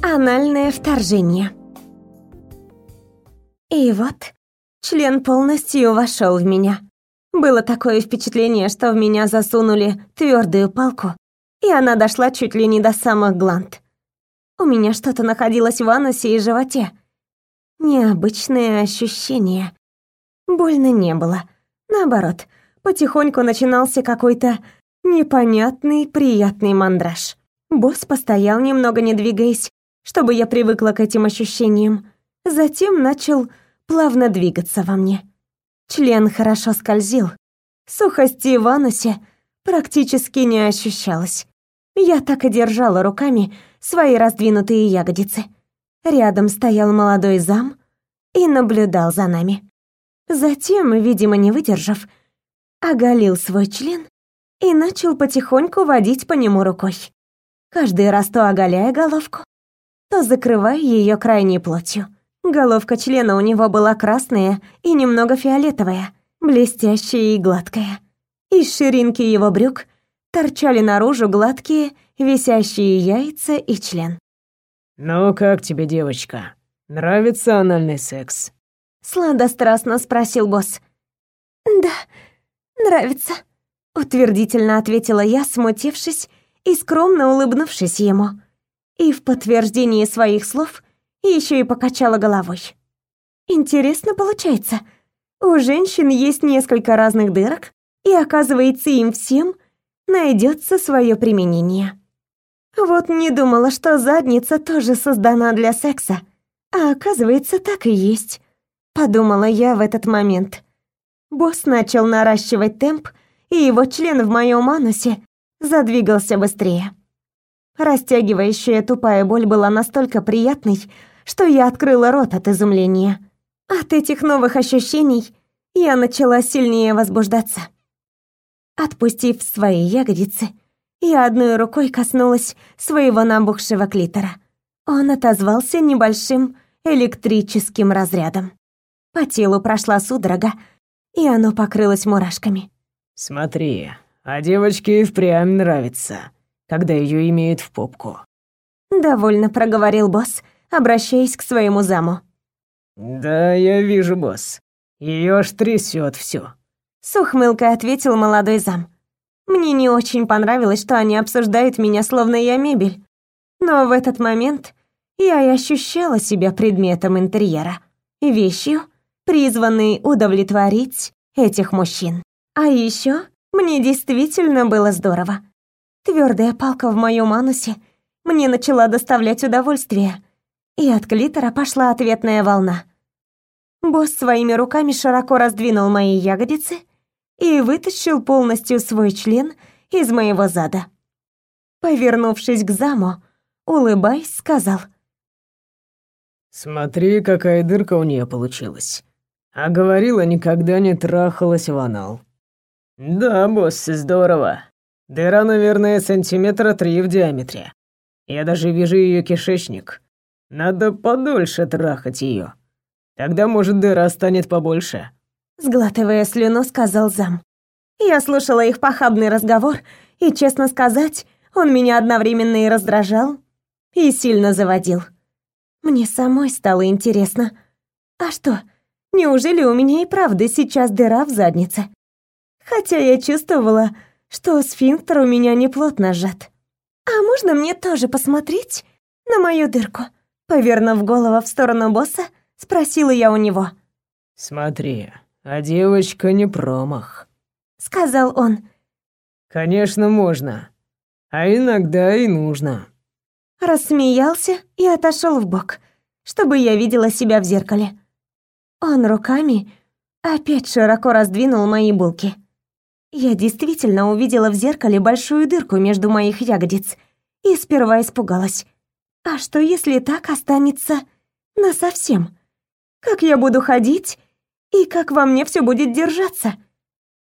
Анальное вторжение. И вот, член полностью вошел в меня. Было такое впечатление, что в меня засунули твердую палку, и она дошла чуть ли не до самых гланд. У меня что-то находилось в анусе и животе. Необычное ощущение. Больно не было. Наоборот, потихоньку начинался какой-то непонятный приятный мандраж. Босс постоял немного не двигаясь, чтобы я привыкла к этим ощущениям. Затем начал плавно двигаться во мне. Член хорошо скользил. Сухости в анусе практически не ощущалось. Я так и держала руками свои раздвинутые ягодицы. Рядом стоял молодой зам и наблюдал за нами. Затем, видимо, не выдержав, оголил свой член и начал потихоньку водить по нему рукой. Каждый раз то оголяя головку, то закрывая ее крайней плотью. Головка члена у него была красная и немного фиолетовая, блестящая и гладкая. Из ширинки его брюк торчали наружу гладкие, висящие яйца и член. «Ну как тебе, девочка? Нравится анальный секс?» Сладострастно спросил босс. «Да, нравится», — утвердительно ответила я, смутившись и скромно улыбнувшись ему и в подтверждение своих слов еще и покачала головой. Интересно получается. У женщин есть несколько разных дырок, и оказывается, им всем найдется свое применение. Вот не думала, что задница тоже создана для секса, а оказывается, так и есть. Подумала я в этот момент. Босс начал наращивать темп, и его член в моем анусе задвигался быстрее. Растягивающая тупая боль была настолько приятной, что я открыла рот от изумления. От этих новых ощущений я начала сильнее возбуждаться. Отпустив свои ягодицы, я одной рукой коснулась своего набухшего клитора. Он отозвался небольшим электрическим разрядом. По телу прошла судорога, и оно покрылось мурашками. «Смотри, а девочке и впрямь нравится», когда ее имеют в попку. Довольно проговорил босс, обращаясь к своему заму. Да, я вижу, босс. Ее аж трясет все. С ухмылкой ответил молодой зам. Мне не очень понравилось, что они обсуждают меня, словно я мебель. Но в этот момент я и ощущала себя предметом интерьера, вещью, призванной удовлетворить этих мужчин. А еще мне действительно было здорово. Твердая палка в моем анусе мне начала доставлять удовольствие, и от клитора пошла ответная волна. Босс своими руками широко раздвинул мои ягодицы и вытащил полностью свой член из моего зада. Повернувшись к заму, улыбаясь, сказал: "Смотри, какая дырка у нее получилась. А говорила, никогда не трахалась в анал". "Да, босс, здорово. Дыра, наверное, сантиметра три в диаметре. Я даже вижу ее кишечник. Надо подольше трахать ее. Тогда, может, дыра станет побольше. Сглатывая слюну, сказал зам. Я слушала их похабный разговор, и, честно сказать, он меня одновременно и раздражал, и сильно заводил. Мне самой стало интересно. А что, неужели у меня и правда сейчас дыра в заднице? Хотя я чувствовала, что сфинктер у меня не плотно сжат. «А можно мне тоже посмотреть на мою дырку?» Повернув голову в сторону босса, спросила я у него. «Смотри, а девочка не промах», — сказал он. «Конечно, можно. А иногда и нужно». Рассмеялся и отошел в бок, чтобы я видела себя в зеркале. Он руками опять широко раздвинул мои булки. Я действительно увидела в зеркале большую дырку между моих ягодиц и сперва испугалась. А что, если так останется насовсем? Как я буду ходить и как во мне все будет держаться?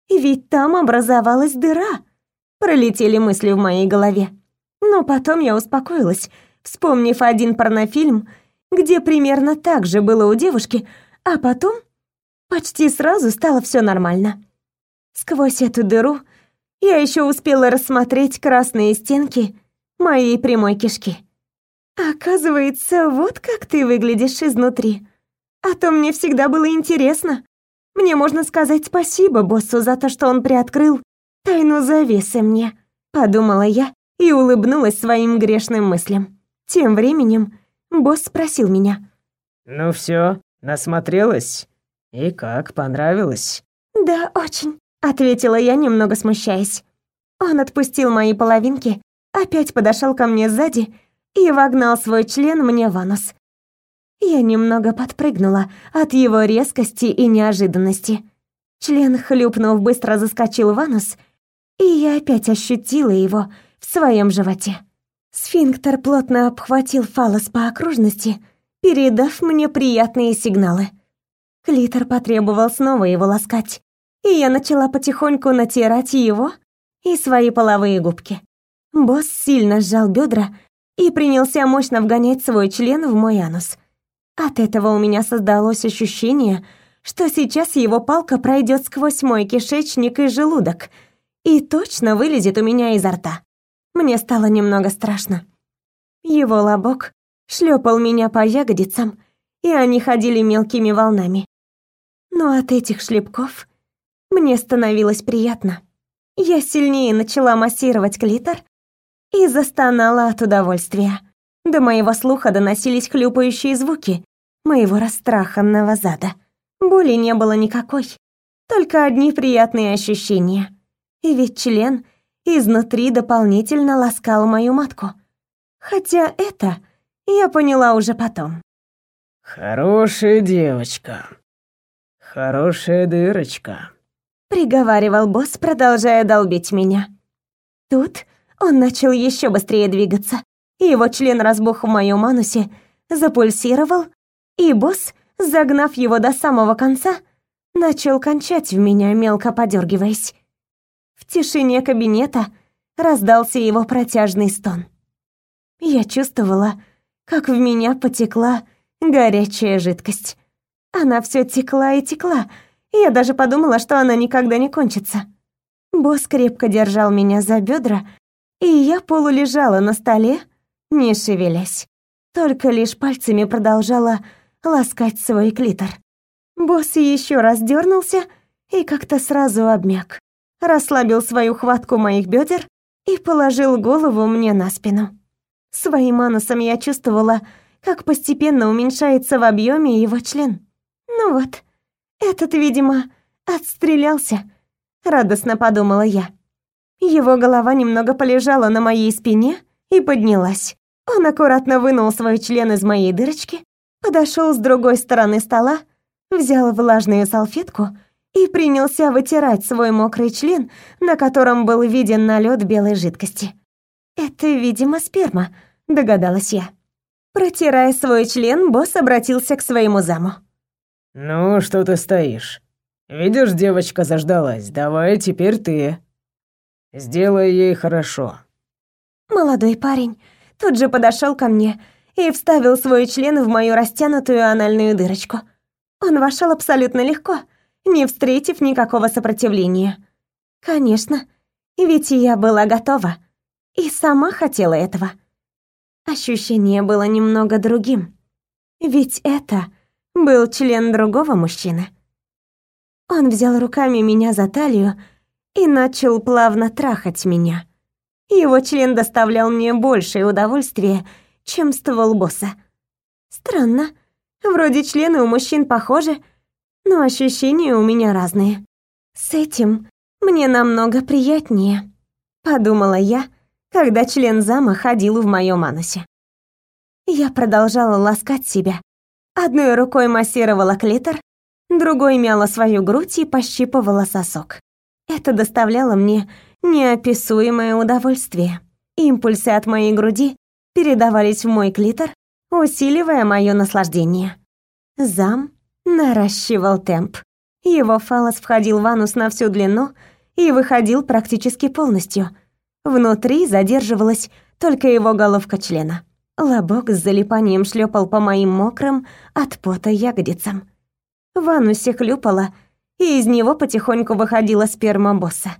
Ведь там образовалась дыра. Пролетели мысли в моей голове. Но потом я успокоилась, вспомнив один порнофильм, где примерно так же было у девушки, а потом почти сразу стало все нормально. Сквозь эту дыру я еще успела рассмотреть красные стенки моей прямой кишки. Оказывается, вот как ты выглядишь изнутри. А то мне всегда было интересно. Мне можно сказать спасибо боссу за то, что он приоткрыл тайну завесы мне, подумала я и улыбнулась своим грешным мыслям. Тем временем босс спросил меня: "Ну все, насмотрелась? И как, понравилось?" "Да, очень", ответила я, немного смущаясь. Он отпустил мои половинки, опять подошел ко мне сзади и вогнал свой член мне в анус. Я немного подпрыгнула от его резкости и неожиданности. Член, хлюпнув, быстро заскочил в анус, и я опять ощутила его в своем животе. Сфинктер плотно обхватил фалос по окружности, передав мне приятные сигналы. Клитор потребовал снова его ласкать, и я начала потихоньку натирать его и свои половые губки. Босс сильно сжал бедра и принялся мощно вгонять свой член в мой анус. От этого у меня создалось ощущение, что сейчас его палка пройдет сквозь мой кишечник и желудок и точно вылезет у меня изо рта. Мне стало немного страшно. Его лобок шлепал меня по ягодицам, и они ходили мелкими волнами. Но от этих шлепков мне становилось приятно. Я сильнее начала массировать клитор и застонала от удовольствия. До моего слуха доносились хлюпающие звуки моего растраханного зада. Боли не было никакой, только одни приятные ощущения. И ведь член изнутри дополнительно ласкал мою матку. Хотя это я поняла уже потом. «Хорошая девочка. Хорошая дырочка», — приговаривал босс, продолжая долбить меня. Тут он начал еще быстрее двигаться. Его член разбух в моем анусе, запульсировал, и босс, загнав его до самого конца, начал кончать в меня, мелко подергиваясь. В тишине кабинета раздался его протяжный стон. Я чувствовала, как в меня потекла горячая жидкость. Она все текла и текла, я даже подумала, что она никогда не кончится. Босс крепко держал меня за бедра, и я полулежала на столе, не шевелясь. Только лишь пальцами продолжала ласкать свой клитор. Босс еще раз дернулся и как-то сразу обмяк. Расслабил свою хватку моих бедер и положил голову мне на спину. Своим анусом я чувствовала, как постепенно уменьшается в объеме его член. Ну вот, этот, видимо, отстрелялся, радостно подумала я. Его голова немного полежала на моей спине и поднялась. Он аккуратно вынул свой член из моей дырочки, подошел с другой стороны стола, взял влажную салфетку и принялся вытирать свой мокрый член, на котором был виден налет белой жидкости. «Это, видимо, сперма», — догадалась я. Протирая свой член, босс обратился к своему заму. «Ну, что ты стоишь? Видишь, девочка заждалась. Давай теперь ты». Сделай ей хорошо. Молодой парень тут же подошел ко мне и вставил свой член в мою растянутую анальную дырочку. Он вошел абсолютно легко, не встретив никакого сопротивления. Конечно, ведь я была готова и сама хотела этого. Ощущение было немного другим, ведь это был член другого мужчины. Он взял руками меня за талию и начал плавно трахать меня. Его член доставлял мне большее удовольствие, чем ствол босса. Странно. Вроде члены у мужчин похожи, но ощущения у меня разные. С этим мне намного приятнее, подумала я, когда член зама ходил в моем анусе. Я продолжала ласкать себя. Одной рукой массировала клитор, другой мяла свою грудь и пощипывала сосок. Это доставляло мне неописуемое удовольствие. Импульсы от моей груди передавались в мой клитор, усиливая мое наслаждение. Зам наращивал темп. Его фалос входил в анус на всю длину и выходил практически полностью. Внутри задерживалась только его головка члена. Лобок с залипанием шлепал по моим мокрым от пота ягодицам. В анусе хлюпала и из него потихоньку выходила сперма босса.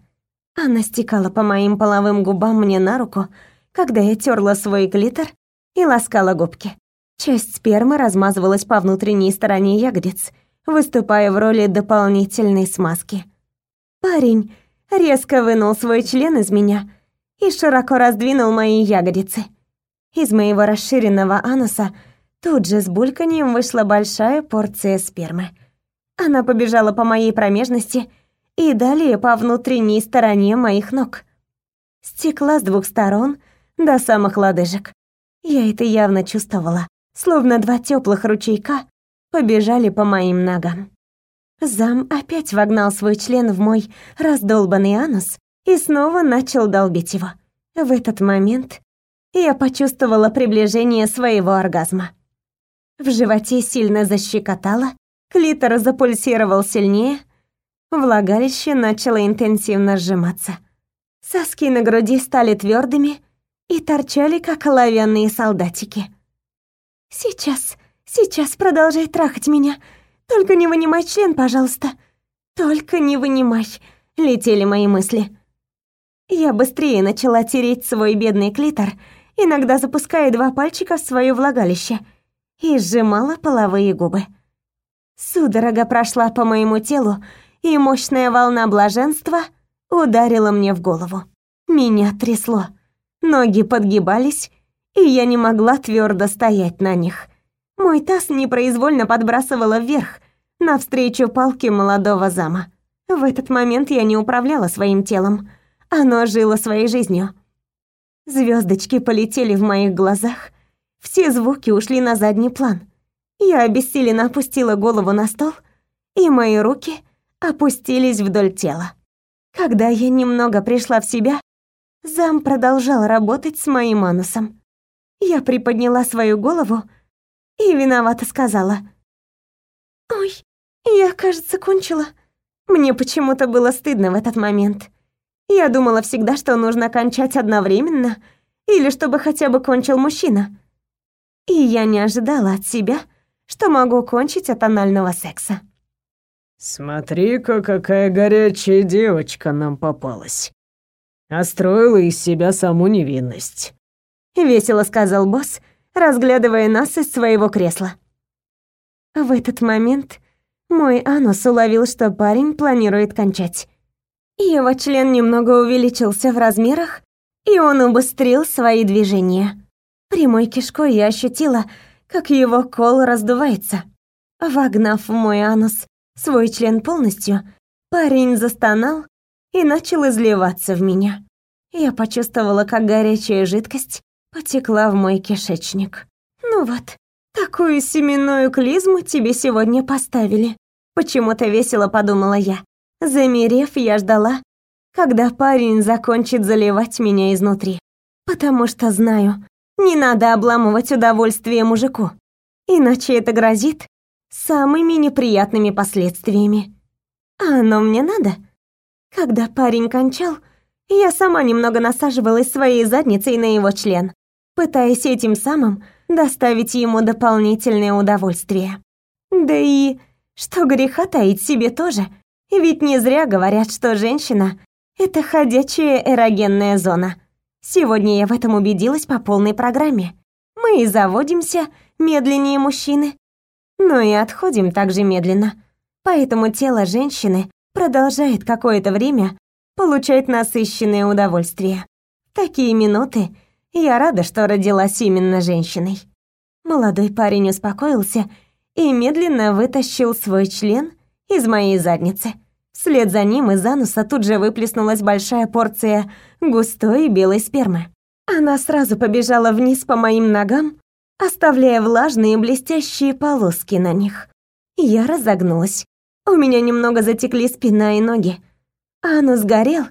Она стекала по моим половым губам мне на руку, когда я терла свой глиттер и ласкала губки. Часть спермы размазывалась по внутренней стороне ягодиц, выступая в роли дополнительной смазки. Парень резко вынул свой член из меня и широко раздвинул мои ягодицы. Из моего расширенного ануса тут же с бульканьем вышла большая порция спермы. Она побежала по моей промежности и далее по внутренней стороне моих ног. Стекла с двух сторон до самых лодыжек. Я это явно чувствовала, словно два теплых ручейка побежали по моим ногам. Зам опять вогнал свой член в мой раздолбанный анус и снова начал долбить его. В этот момент я почувствовала приближение своего оргазма. В животе сильно защекотало, клитор запульсировал сильнее, влагалище начало интенсивно сжиматься. Соски на груди стали твердыми и торчали, как оловянные солдатики. «Сейчас, сейчас продолжай трахать меня. Только не вынимай член, пожалуйста. Только не вынимай», — летели мои мысли. Я быстрее начала тереть свой бедный клитор, иногда запуская два пальчика в своё влагалище, и сжимала половые губы. Судорога прошла по моему телу, и мощная волна блаженства ударила мне в голову. Меня трясло. Ноги подгибались, и я не могла твердо стоять на них. Мой таз непроизвольно подбрасывало вверх, навстречу палке молодого зама. В этот момент я не управляла своим телом. Оно жило своей жизнью. Звездочки полетели в моих глазах. Все звуки ушли на задний план. Я обессиленно опустила голову на стол, и мои руки опустились вдоль тела. Когда я немного пришла в себя, зам продолжал работать с моим анусом. Я приподняла свою голову и виновато сказала. «Ой, я, кажется, кончила». Мне почему-то было стыдно в этот момент. Я думала всегда, что нужно кончать одновременно, или чтобы хотя бы кончил мужчина. И я не ожидала от себя, что могу кончить от анального секса. «Смотри-ка, какая горячая девочка нам попалась. Остроила из себя саму невинность», — весело сказал босс, разглядывая нас из своего кресла. В этот момент мой анус уловил, что парень планирует кончать. Его член немного увеличился в размерах, и он убыстрил свои движения. Прямой кишкой я ощутила, как его кол раздувается. Вогнав в мой анус свой член полностью, парень застонал и начал изливаться в меня. Я почувствовала, как горячая жидкость потекла в мой кишечник. Ну вот, такую семенную клизму тебе сегодня поставили. Почему-то весело подумала я. Замерев, я ждала, когда парень закончит заливать меня изнутри. Потому что знаю, не надо обламывать удовольствие мужику. Иначе это грозит самыми неприятными последствиями. А оно мне надо? Когда парень кончал, я сама немного насаживалась своей задницей на его член, пытаясь этим самым доставить ему дополнительное удовольствие. Да и что греха таить себе тоже, ведь не зря говорят, что женщина — это ходячая эрогенная зона. Сегодня я в этом убедилась по полной программе. Мы и заводимся медленнее мужчины, но и отходим также медленно. Поэтому тело женщины продолжает какое-то время получать насыщенное удовольствие. Такие минуты я рада, что родилась именно женщиной. Молодой парень успокоился и медленно вытащил свой член из моей задницы. Вслед за ним из ануса тут же выплеснулась большая порция густой белой спермы. Она сразу побежала вниз по моим ногам, оставляя влажные блестящие полоски на них. Я разогнулась. У меня немного затекли спина и ноги. Анус сгорел,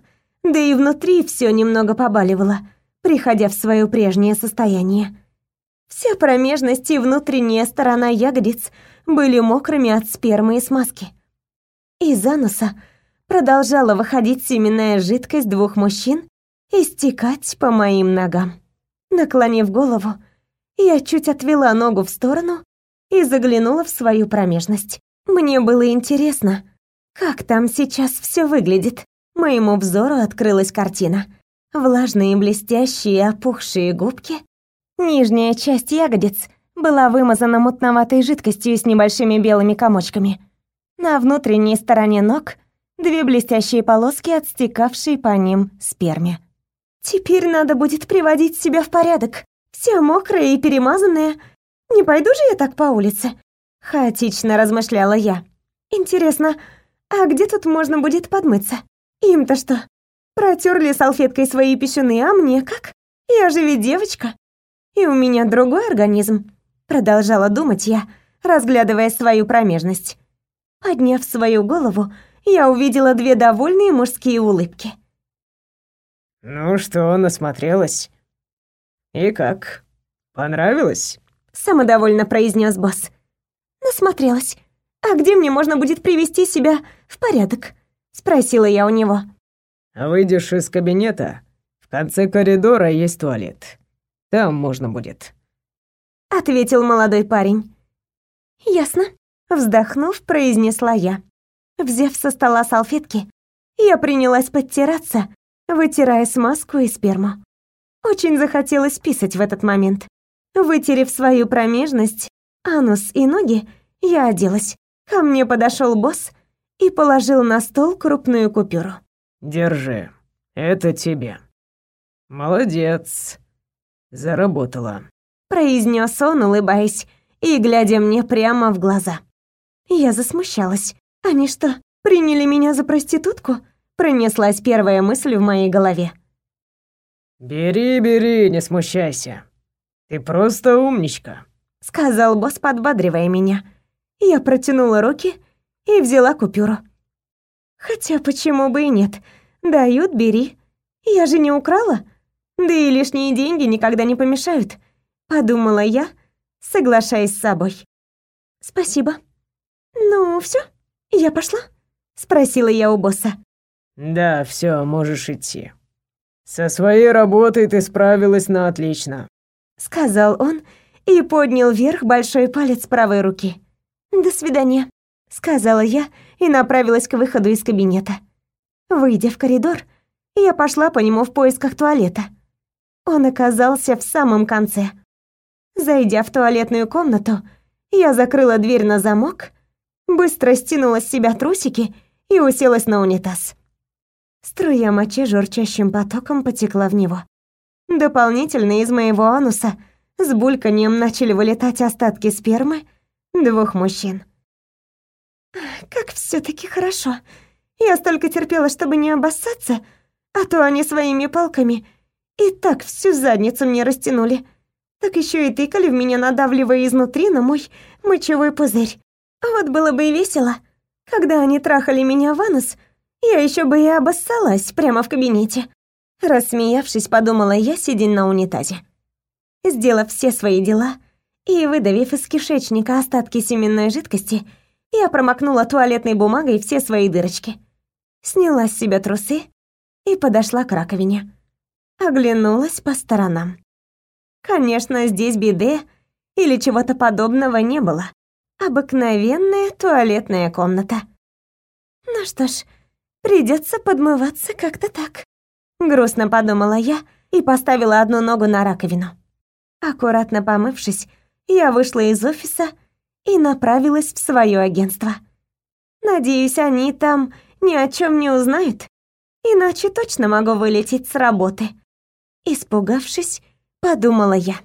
да и внутри все немного побаливало, приходя в свое прежнее состояние. Вся промежность и внутренняя сторона ягодиц были мокрыми от спермы и смазки. Из ануса продолжала выходить семенная жидкость двух мужчин и стекать по моим ногам. Наклонив голову, я чуть отвела ногу в сторону и заглянула в свою промежность. Мне было интересно, как там сейчас все выглядит. Моему взору открылась картина. Влажные, блестящие, опухшие губки, Нижняя часть ягодиц была вымазана мутноватой жидкостью с небольшими белыми комочками. На внутренней стороне ног две блестящие полоски, отстекавшие по ним сперме. Теперь надо будет приводить себя в порядок. Вся мокрая и перемазанная. Не пойду же я так по улице. Хаотично размышляла я. Интересно, а где тут можно будет подмыться? Им-то что? Протерли салфеткой свои пищуны, а мне как? Я же ведь девочка. И у меня другой организм. Продолжала думать я, разглядывая свою промежность. Подняв свою голову, я увидела две довольные мужские улыбки. «Ну что, насмотрелась? И как? Понравилось?» Самодовольно произнес босс. «Насмотрелась. А где мне можно будет привести себя в порядок?» Спросила я у него. «Выйдешь из кабинета, в конце коридора есть туалет. Там можно будет». Ответил молодой парень. «Ясно», — вздохнув, произнесла я. Взяв со стола салфетки, я принялась подтираться, вытирая смазку и сперму. Очень захотелось писать в этот момент. Вытерев свою промежность, анус и ноги, я оделась. Ко мне подошел босс и положил на стол крупную купюру. «Держи, это тебе. Молодец, заработала», — произнес он, улыбаясь и глядя мне прямо в глаза. Я засмущалась. Они что, приняли меня за проститутку? Пронеслась первая мысль в моей голове. «Бери, бери, не смущайся. Ты просто умничка», — сказал босс, подбадривая меня. Я протянула руки и взяла купюру. Хотя почему бы и нет? Дают, бери. Я же не украла. Да и лишние деньги никогда не помешают, подумала я, соглашаясь с собой. Спасибо. Ну, все, я пошла? спросила я у босса. «Да, все, можешь идти. Со своей работой ты справилась на отлично», — сказал он и поднял вверх большой палец правой руки. «До свидания», — сказала я и направилась к выходу из кабинета. Выйдя в коридор, я пошла по нему в поисках туалета. Он оказался в самом конце. Зайдя в туалетную комнату, я закрыла дверь на замок, быстро стянула с себя трусики и уселась на унитаз. Струя мочи журчащим потоком потекла в него. Дополнительно из моего ануса с бульканьем начали вылетать остатки спермы двух мужчин. Как все таки хорошо. Я столько терпела, чтобы не обоссаться, а то они своими палками и так всю задницу мне растянули. Так еще и тыкали в меня, надавливая изнутри на мой мочевой пузырь. Вот было бы и весело, когда они трахали меня в анус — я еще бы и обоссалась прямо в кабинете. Рассмеявшись, подумала я, сидя на унитазе. Сделав все свои дела и выдавив из кишечника остатки семенной жидкости, я промокнула туалетной бумагой все свои дырочки. Сняла с себя трусы и подошла к раковине. Оглянулась по сторонам. Конечно, здесь биде или чего-то подобного не было. Обыкновенная туалетная комната. Ну что ж, Придется подмываться как-то так. Грустно подумала я и поставила одну ногу на раковину. Аккуратно помывшись, я вышла из офиса и направилась в свое агентство. Надеюсь, они там ни о чем не узнают, иначе точно могу вылететь с работы. Испугавшись, подумала я.